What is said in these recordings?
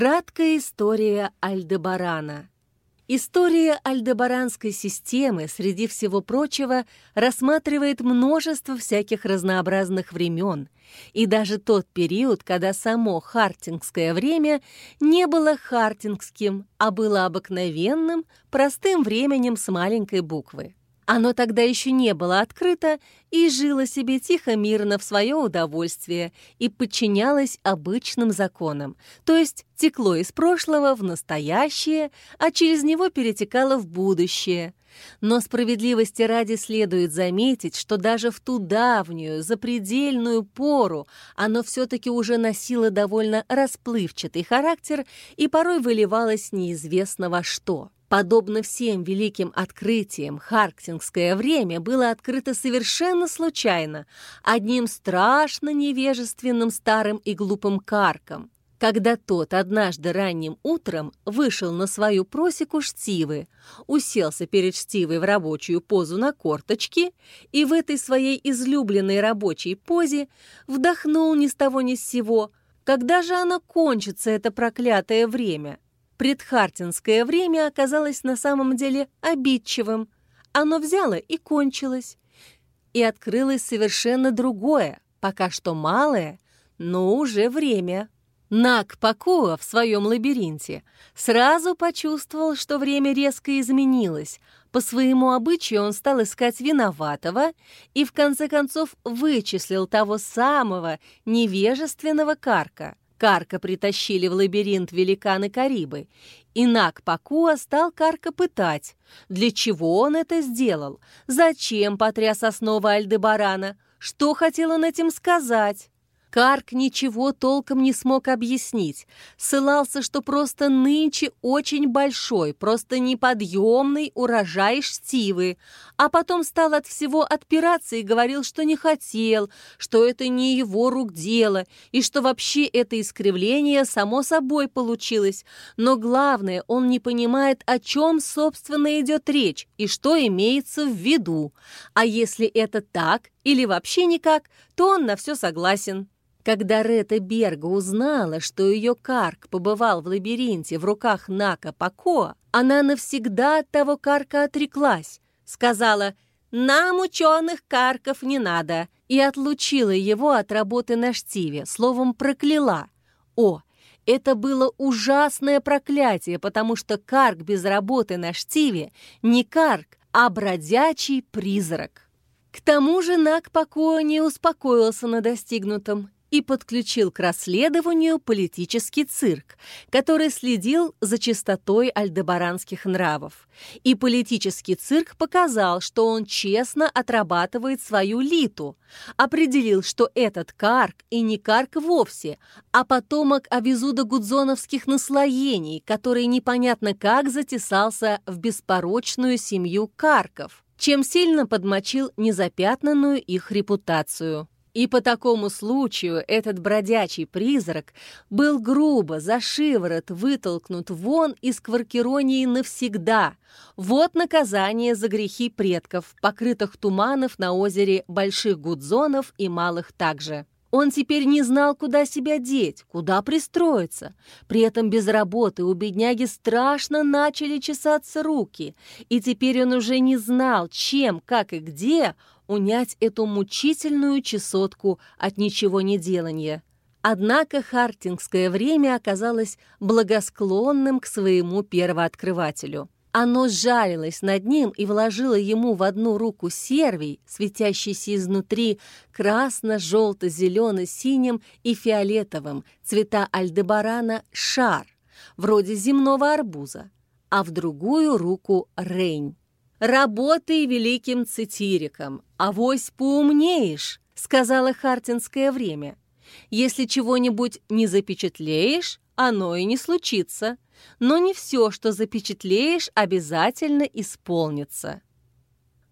Краткая история Альдебарана. История альдебаранской системы, среди всего прочего, рассматривает множество всяких разнообразных времен, и даже тот период, когда само хартингское время не было хартингским, а было обыкновенным, простым временем с маленькой буквы. Оно тогда еще не было открыто и жило себе тихо-мирно в свое удовольствие и подчинялось обычным законам, то есть текло из прошлого в настоящее, а через него перетекало в будущее. Но справедливости ради следует заметить, что даже в ту давнюю, запредельную пору оно все-таки уже носило довольно расплывчатый характер и порой выливалось неизвестно во что. Подобно всем великим открытиям, Харктингское время было открыто совершенно случайно, одним страшно невежественным старым и глупым карком, когда тот однажды ранним утром вышел на свою просеку штивы, уселся перед штивой в рабочую позу на корточки и в этой своей излюбленной рабочей позе вдохнул ни с того ни с сего, когда же оно кончится, это проклятое время — Предхартинское время оказалось на самом деле обидчивым. Оно взяло и кончилось. И открылось совершенно другое, пока что малое, но уже время. Нак Пакуа в своем лабиринте сразу почувствовал, что время резко изменилось. По своему обычаю он стал искать виноватого и в конце концов вычислил того самого невежественного карка. Карка притащили в лабиринт великаны Карибы, и Нак Пакуа стал Карка пытать. Для чего он это сделал? Зачем потряс основа Альдебарана? Что хотел он этим сказать? Карк ничего толком не смог объяснить. Ссылался, что просто нынче очень большой, просто неподъемный урожай штивы. А потом стал от всего отпираться и говорил, что не хотел, что это не его рук дело, и что вообще это искривление само собой получилось. Но главное, он не понимает, о чем, собственно, идет речь и что имеется в виду. А если это так или вообще никак, то он на все согласен. Когда Рета Берга узнала, что ее карк побывал в лабиринте в руках Нака Пако, она навсегда от того карка отреклась, сказала «Нам ученых карков не надо» и отлучила его от работы на штиве, словом прокляла. О, это было ужасное проклятие, потому что карк без работы на штиве не карк, а бродячий призрак. К тому же Нак Пако не успокоился на достигнутом и подключил к расследованию политический цирк, который следил за чистотой альдебаранских нравов. И политический цирк показал, что он честно отрабатывает свою литу, определил, что этот карк и не карк вовсе, а потомок Авизуда Гудзоновских наслоений, который непонятно как затесался в беспорочную семью карков, чем сильно подмочил незапятнанную их репутацию. И по такому случаю этот бродячий призрак был грубо за шиворот вытолкнут вон из кваркиронии навсегда. Вот наказание за грехи предков, покрытых туманов на озере Больших Гудзонов и Малых также. Он теперь не знал, куда себя деть, куда пристроиться. При этом без работы у бедняги страшно начали чесаться руки, и теперь он уже не знал, чем, как и где унять эту мучительную чесотку от ничего не делания. Однако хартингское время оказалось благосклонным к своему первооткрывателю. Оно сжалилось над ним и вложило ему в одну руку сервий, светящийся изнутри красно-желто-зелено-синим и фиолетовым, цвета альдебарана шар, вроде земного арбуза, а в другую руку рейнь. «Работай великим цитириком, авось поумнеешь», — сказала Хартинское время. «Если чего-нибудь не запечатлеешь, оно и не случится, но не все, что запечатлеешь, обязательно исполнится».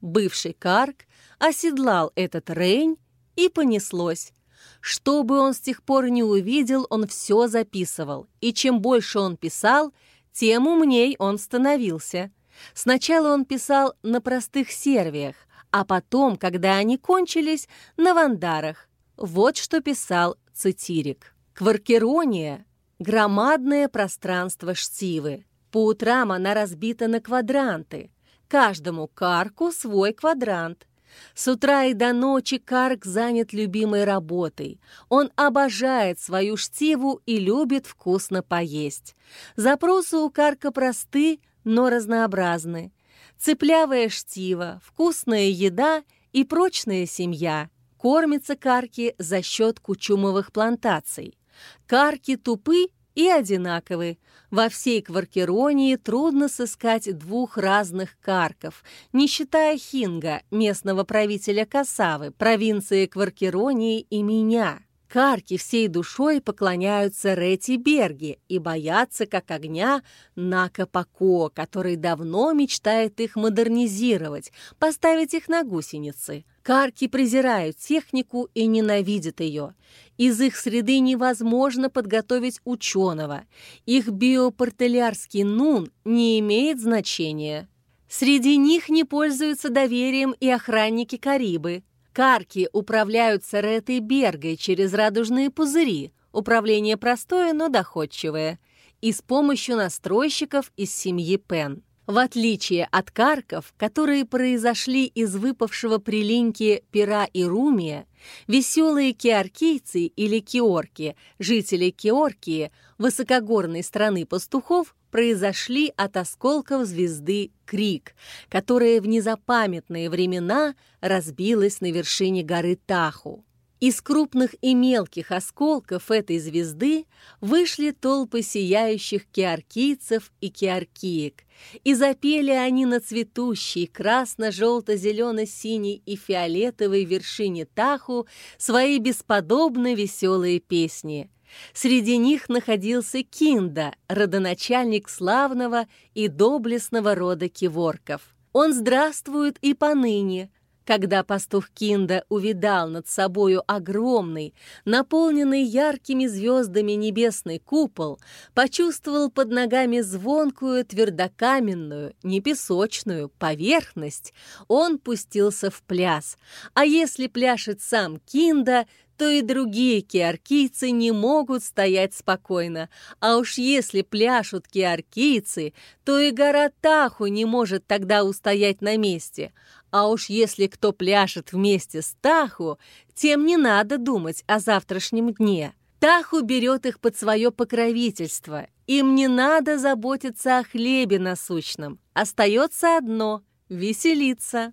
Бывший Карк оседлал этот рейн, и понеслось. Что бы он с тех пор не увидел, он все записывал, и чем больше он писал, тем умней он становился — Сначала он писал на простых сервиях, а потом, когда они кончились, на вандарах. Вот что писал Цитирик. Кваркерония Громадное пространство штивы. По утрам она разбита на квадранты. Каждому карку свой квадрант. С утра и до ночи Карк занят любимой работой. Он обожает свою штиву и любит вкусно поесть. Запросы у Карка просты, но разнообразны. Цыплявая штива, вкусная еда и прочная семья. Кормятся карки за счет кучумовых плантаций. Карки тупы и одинаковы. Во всей Кваркеронии трудно сыскать двух разных карков, не считая Хинга, местного правителя Касавы, провинции Кваркеронии и меня. Карки всей душой поклоняются Рети Берги и боятся, как огня, Накапако, который давно мечтает их модернизировать, поставить их на гусеницы. Карки презирают технику и ненавидят ее. Из их среды невозможно подготовить ученого. Их биопортелярский нун не имеет значения. Среди них не пользуются доверием и охранники Карибы. Карки управляются Ретой Бергой через радужные пузыри. Управление простое, но доходчивое. И с помощью настройщиков из семьи Пен. В отличие от карков, которые произошли из выпавшего при линьке пера и румия, веселые киаркийцы или киорки, жители Киоркии, высокогорной страны пастухов, произошли от осколков звезды Крик, которая в незапамятные времена разбилась на вершине горы Таху. Из крупных и мелких осколков этой звезды вышли толпы сияющих киаркийцев и киаркиек, и запели они на цветущей красно-желто-зелено-синей и фиолетовой вершине Таху свои бесподобно веселые песни – Среди них находился Кинда, родоначальник славного и доблестного рода киворков. Он здравствует и поныне. Когда пастух Кинда увидал над собою огромный, наполненный яркими звездами небесный купол, почувствовал под ногами звонкую, твердокаменную, не песочную, поверхность, он пустился в пляс. А если пляшет сам Кинда, то и другие киаркийцы не могут стоять спокойно. А уж если пляшут киаркийцы, то и гора Таху не может тогда устоять на месте. А уж если кто пляшет вместе с Таху, тем не надо думать о завтрашнем дне. Таху берет их под свое покровительство. Им не надо заботиться о хлебе насущном. Остается одно — веселиться.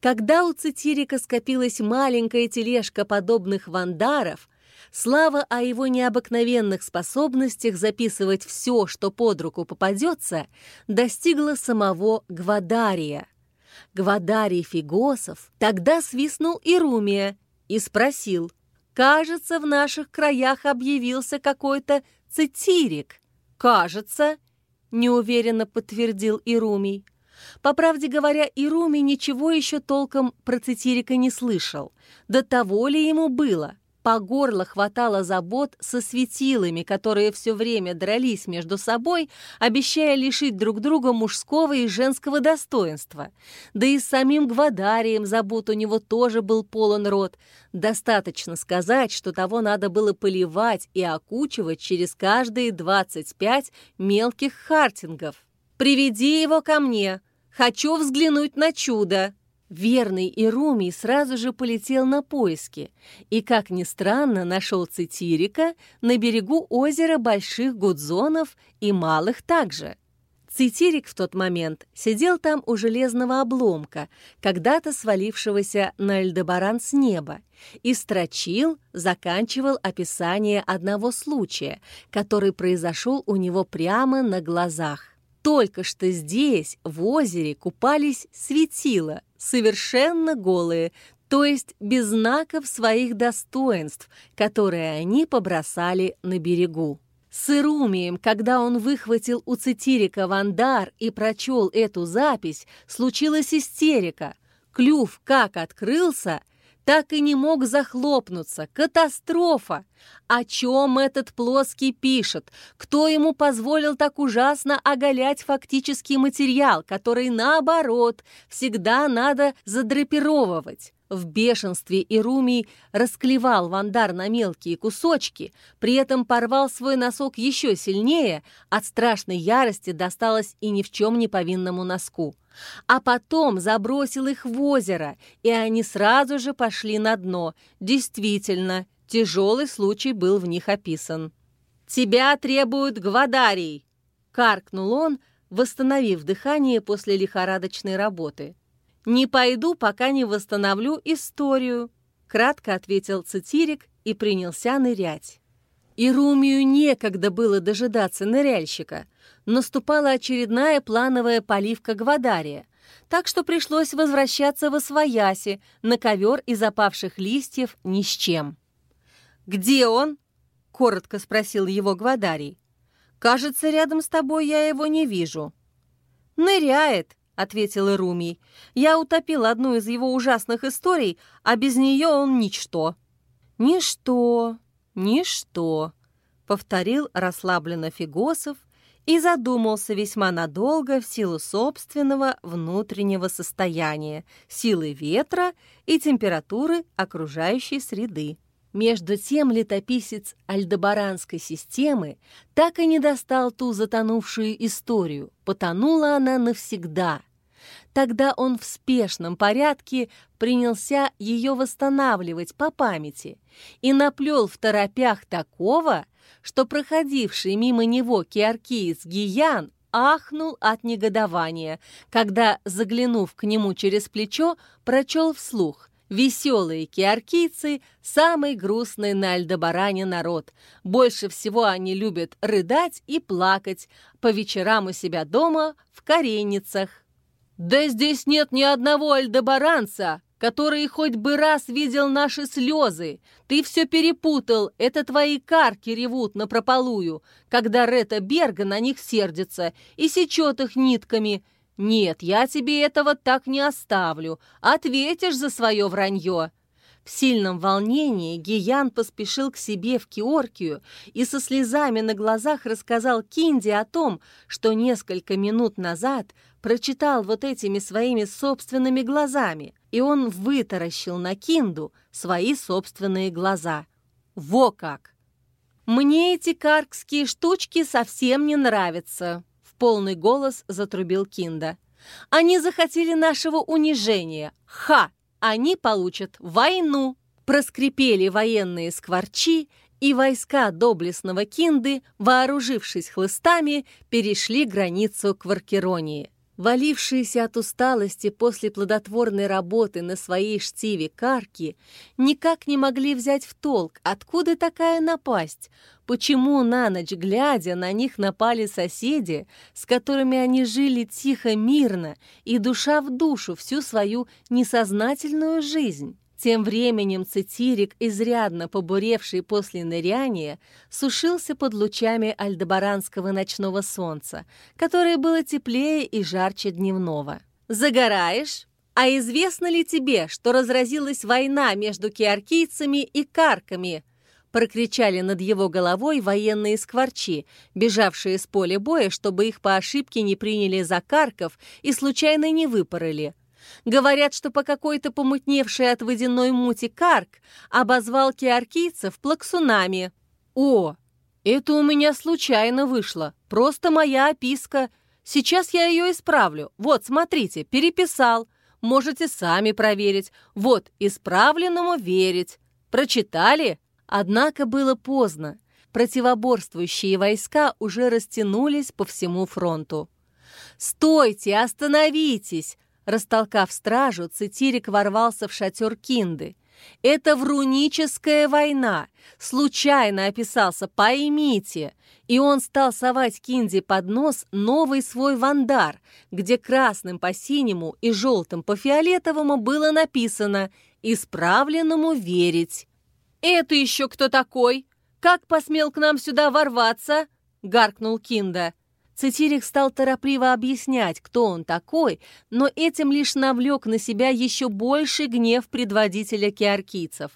Когда у Цитирика скопилась маленькая тележка подобных вандаров, слава о его необыкновенных способностях записывать все, что под руку попадется, достигла самого Гвадария. Гвадарий Фигосов тогда свистнул Ирумия и спросил, «Кажется, в наших краях объявился какой-то Цитирик». «Кажется», — неуверенно подтвердил Ирумий. По правде говоря, Ируми ничего еще толком про Цитирика не слышал. До того ли ему было? По горло хватало забот со светилами, которые все время дрались между собой, обещая лишить друг друга мужского и женского достоинства. Да и с самим Гвадарием забот у него тоже был полон рот. Достаточно сказать, что того надо было поливать и окучивать через каждые 25 мелких хартингов. «Приведи его ко мне!» Хочу взглянуть на чудо!» Верный Ирумий сразу же полетел на поиски и, как ни странно, нашел Цитирика на берегу озера Больших Гудзонов и Малых также. Цитирик в тот момент сидел там у железного обломка, когда-то свалившегося на Эльдебаран с неба, и строчил, заканчивал описание одного случая, который произошел у него прямо на глазах. Только что здесь, в озере, купались светила, совершенно голые, то есть без знаков своих достоинств, которые они побросали на берегу. С Ирумием, когда он выхватил у Цитирика вандар и прочел эту запись, случилась истерика. Клюв как открылся, так и не мог захлопнуться. Катастрофа! О чем этот плоский пишет? Кто ему позволил так ужасно оголять фактический материал, который, наоборот, всегда надо задрапировывать? В бешенстве Ирумий расклевал Вандар на мелкие кусочки, при этом порвал свой носок еще сильнее, от страшной ярости досталось и ни в чем не повинному носку. А потом забросил их в озеро, и они сразу же пошли на дно. Действительно, тяжелый случай был в них описан. «Тебя требуют гвадарий!» — каркнул он, восстановив дыхание после лихорадочной работы. «Не пойду, пока не восстановлю историю», — кратко ответил Цитирик и принялся нырять. И Румию некогда было дожидаться ныряльщика. Наступала очередная плановая поливка Гвадария, так что пришлось возвращаться во свояси на ковер из опавших листьев ни с чем. «Где он?» — коротко спросил его Гвадарий. «Кажется, рядом с тобой я его не вижу». «Ныряет», — ответил Ирумий. «Я утопил одну из его ужасных историй, а без нее он ничто». «Ничто, ничто», — повторил расслабленно Фигосов и задумался весьма надолго в силу собственного внутреннего состояния, силы ветра и температуры окружающей среды. Между тем летописец Альдебаранской системы так и не достал ту затонувшую историю, потонула она навсегда. Тогда он в спешном порядке принялся ее восстанавливать по памяти и наплел в торопях такого, что проходивший мимо него киаркиец Гиян ахнул от негодования, когда, заглянув к нему через плечо, прочел вслух Веселые киаркийцы – самый грустный на Альдебаране народ. Больше всего они любят рыдать и плакать по вечерам у себя дома в коренницах. «Да здесь нет ни одного альдебаранца, который хоть бы раз видел наши слезы. Ты все перепутал, это твои карки ревут на прополую, когда Рета Берга на них сердится и сечет их нитками. «Нет, я тебе этого так не оставлю. Ответишь за свое вранье». В сильном волнении Гиян поспешил к себе в Киоркию и со слезами на глазах рассказал Кинде о том, что несколько минут назад прочитал вот этими своими собственными глазами, и он вытаращил на Кинду свои собственные глаза. Во как! «Мне эти каркские штучки совсем не нравятся», полный голос затрубил Кинда. «Они захотели нашего унижения. Ха! Они получат войну!» Проскрипели военные скворчи, и войска доблестного Кинды, вооружившись хлыстами, перешли границу к Варкеронии. Валившиеся от усталости после плодотворной работы на своей штиве карки никак не могли взять в толк, откуда такая напасть, почему на ночь глядя на них напали соседи, с которыми они жили тихо, мирно и душа в душу всю свою несознательную жизнь. Тем временем цитирик, изрядно побуревший после ныряния, сушился под лучами альдебаранского ночного солнца, которое было теплее и жарче дневного. «Загораешь? А известно ли тебе, что разразилась война между киаркийцами и карками?» прокричали над его головой военные скворчи, бежавшие с поля боя, чтобы их по ошибке не приняли за карков и случайно не выпороли – Говорят, что по какой-то помутневшей от водяной мути карк обозвал киаркийцев плаксунами. О, это у меня случайно вышло, просто моя описка. Сейчас я ее исправлю. Вот, смотрите, переписал. Можете сами проверить. Вот, исправленному верить. Прочитали? Однако было поздно. Противоборствующие войска уже растянулись по всему фронту. «Стойте! Остановитесь!» Растолкав стражу, Цитирик ворвался в шатер Кинды. «Это вруническая война! Случайно описался, поймите!» И он стал совать Кинде под нос новый свой вандар, где красным по синему и желтым по фиолетовому было написано «Исправленному верить». «Это еще кто такой? Как посмел к нам сюда ворваться?» — гаркнул Кинда. Цитирик стал торопливо объяснять, кто он такой, но этим лишь навлек на себя еще больший гнев предводителя киаркийцев.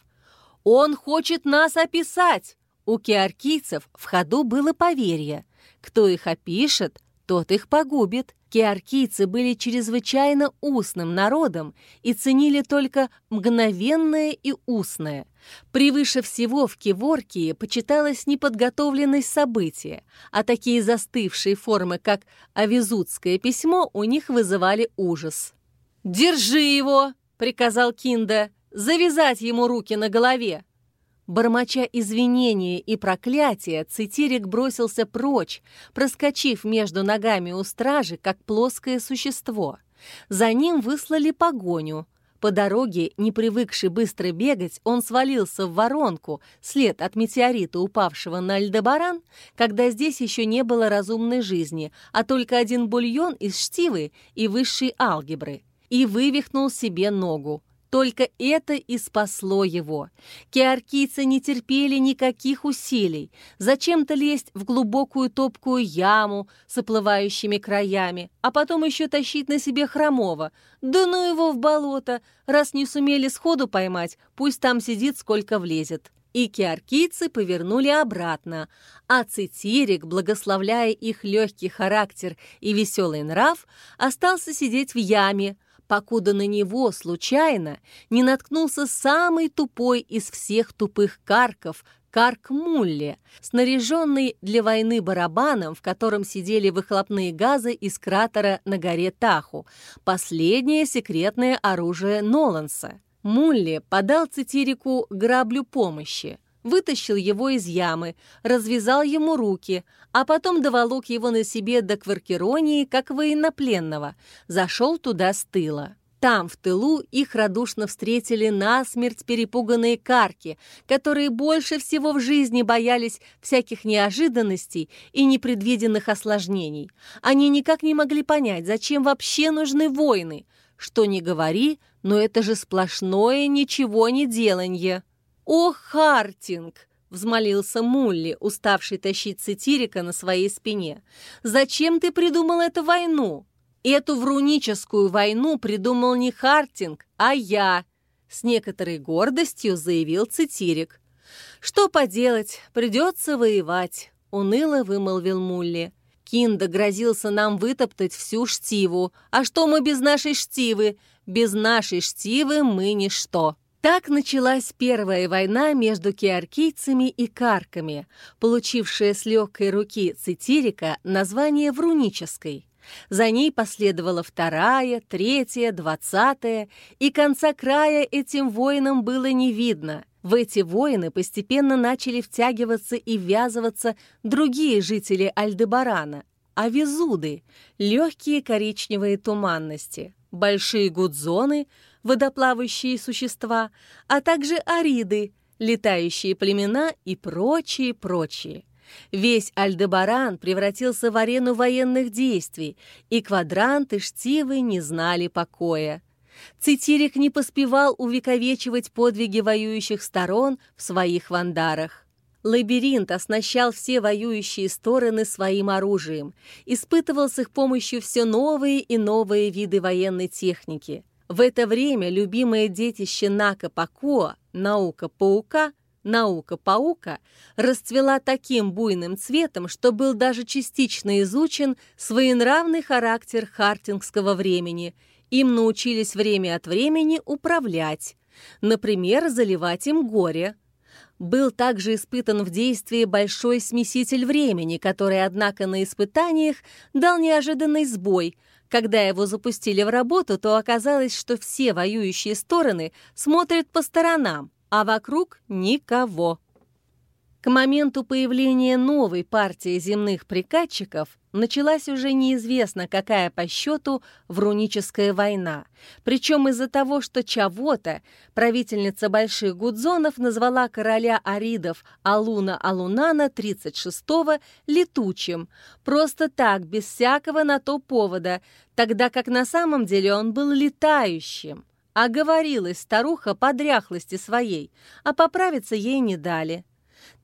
«Он хочет нас описать!» У киаркийцев в ходу было поверье. Кто их опишет, тот их погубит. Кеаркийцы были чрезвычайно устным народом и ценили только мгновенное и устное. Превыше всего в Кеворкии почиталось неподготовленность события, а такие застывшие формы, как авизутское письмо, у них вызывали ужас. «Держи его!» — приказал Кинда. «Завязать ему руки на голове!» Бормоча извинения и проклятия, Цитирик бросился прочь, проскочив между ногами у стражи, как плоское существо. За ним выслали погоню. По дороге, не привыкший быстро бегать, он свалился в воронку, след от метеорита, упавшего на Альдебаран, когда здесь еще не было разумной жизни, а только один бульон из штивы и высшей алгебры, и вывихнул себе ногу. Только это и спасло его. Кеаркийцы не терпели никаких усилий. Зачем-то лезть в глубокую топкую яму с оплывающими краями, а потом еще тащить на себе хромого. Да ну его в болото! Раз не сумели сходу поймать, пусть там сидит, сколько влезет. И кеаркийцы повернули обратно, а Цитирик, благословляя их легкий характер и веселый нрав, остался сидеть в яме, покуда на него случайно не наткнулся самый тупой из всех тупых карков, карк Мулли, снаряженный для войны барабаном, в котором сидели выхлопные газы из кратера на горе Таху, последнее секретное оружие Ноланса. Мулли подал Цитирику граблю помощи, вытащил его из ямы, развязал ему руки, а потом доволок его на себе до Кваркеронии, как военнопленного, зашел туда с тыла. Там, в тылу, их радушно встретили насмерть перепуганные карки, которые больше всего в жизни боялись всяких неожиданностей и непредвиденных осложнений. Они никак не могли понять, зачем вообще нужны войны. Что ни говори, но это же сплошное ничего не деланье. «О, Хартинг!» — взмолился Мулли, уставший тащить сатирика на своей спине. «Зачем ты придумал эту войну?» «Эту вруническую войну придумал не Хартинг, а я», — с некоторой гордостью заявил Цитирик. «Что поделать, придется воевать», — уныло вымолвил Мулли. Кинда грозился нам вытоптать всю штиву. А что мы без нашей штивы? Без нашей штивы мы ничто. Так началась Первая война между киаркийцами и карками, получившая с легкой руки Цитирика название Врунической. За ней последовала вторая, третья, двадцатая, и конца края этим воинам было не видно. В эти войны постепенно начали втягиваться и ввязываться другие жители Альдебарана, авизуды, легкие коричневые туманности, большие гудзоны — водоплавающие существа, а также ариды, летающие племена и прочие, прочие. Весь Альдебаран превратился в арену военных действий, и квадранты Штивы не знали покоя. Цитирик не поспевал увековечивать подвиги воюющих сторон в своих вандарах. Лабиринт оснащал все воюющие стороны своим оружием, испытывал с их помощью все новые и новые виды военной техники – в это время любимое детище Нака Пакуа, наука паука, наука паука, расцвела таким буйным цветом, что был даже частично изучен своенравный характер хартингского времени. Им научились время от времени управлять, например, заливать им горе. Был также испытан в действии большой смеситель времени, который, однако, на испытаниях дал неожиданный сбой – когда его запустили в работу, то оказалось, что все воюющие стороны смотрят по сторонам, а вокруг никого. К моменту появления новой партии земных прикатчиков началась уже неизвестно какая по счету Вруническая война. Причем из-за того, что Чавота, правительница Больших Гудзонов, назвала короля Аридов Алуна Алунана 36-го летучим. Просто так, без всякого на то повода, тогда как на самом деле он был летающим. Оговорилась старуха по дряхлости своей, а поправиться ей не дали.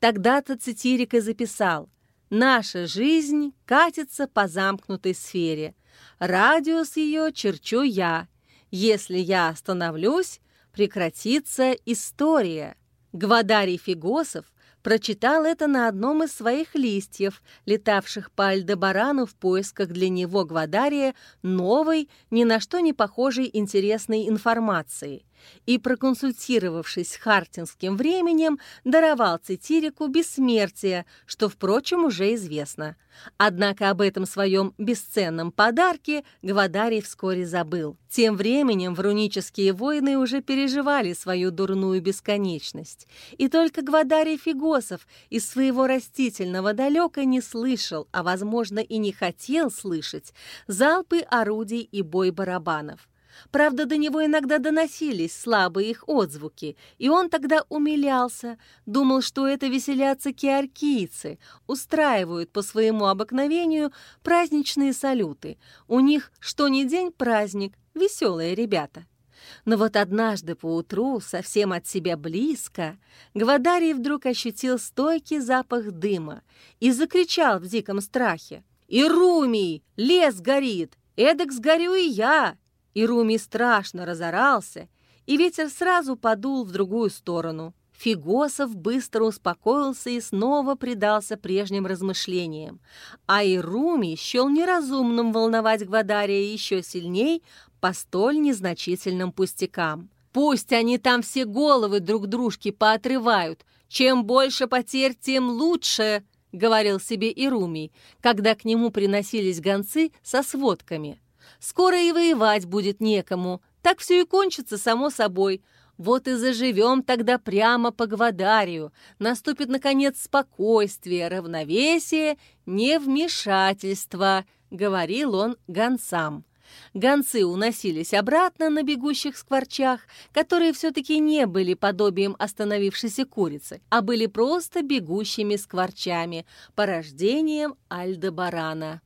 Тогда-то Цитирик и записал «Наша жизнь катится по замкнутой сфере. Радиус ее черчу я. Если я остановлюсь, прекратится история». Гвадарий Фигосов Прочитал это на одном из своих листьев, летавших по Альдебарану в поисках для него Гвадария новой, ни на что не похожей интересной информации и, проконсультировавшись с хартинским временем, даровал Цитирику бессмертие, что, впрочем, уже известно. Однако об этом своем бесценном подарке Гвадарий вскоре забыл. Тем временем врунические воины уже переживали свою дурную бесконечность, и только Гвадарий Фигосов из своего растительного далека не слышал, а, возможно, и не хотел слышать, залпы орудий и бой барабанов. Правда, до него иногда доносились слабые их отзвуки, и он тогда умилялся, думал, что это веселятся киаркийцы, устраивают по своему обыкновению праздничные салюты. У них что ни день праздник, веселые ребята. Но вот однажды поутру, совсем от себя близко, Гвадарий вдруг ощутил стойкий запах дыма и закричал в диком страхе. «Ирумий! Лес горит! Эдак сгорю и я!» И Руми страшно разорался, и ветер сразу подул в другую сторону. Фигосов быстро успокоился и снова предался прежним размышлениям, а Ируми счел неразумным волновать Гвадария еще сильней по столь незначительным пустякам. «Пусть они там все головы друг дружки поотрывают, чем больше потерь, тем лучше», — говорил себе Ируми, когда к нему приносились гонцы со сводками. Скоро и воевать будет некому. Так все и кончится само собой. Вот и заживем тогда прямо по Гвадарию. Наступит, наконец, спокойствие, равновесие, невмешательство», — говорил он гонцам. Гонцы уносились обратно на бегущих скворчах, которые все-таки не были подобием остановившейся курицы, а были просто бегущими скворчами, порождением Альдебарана.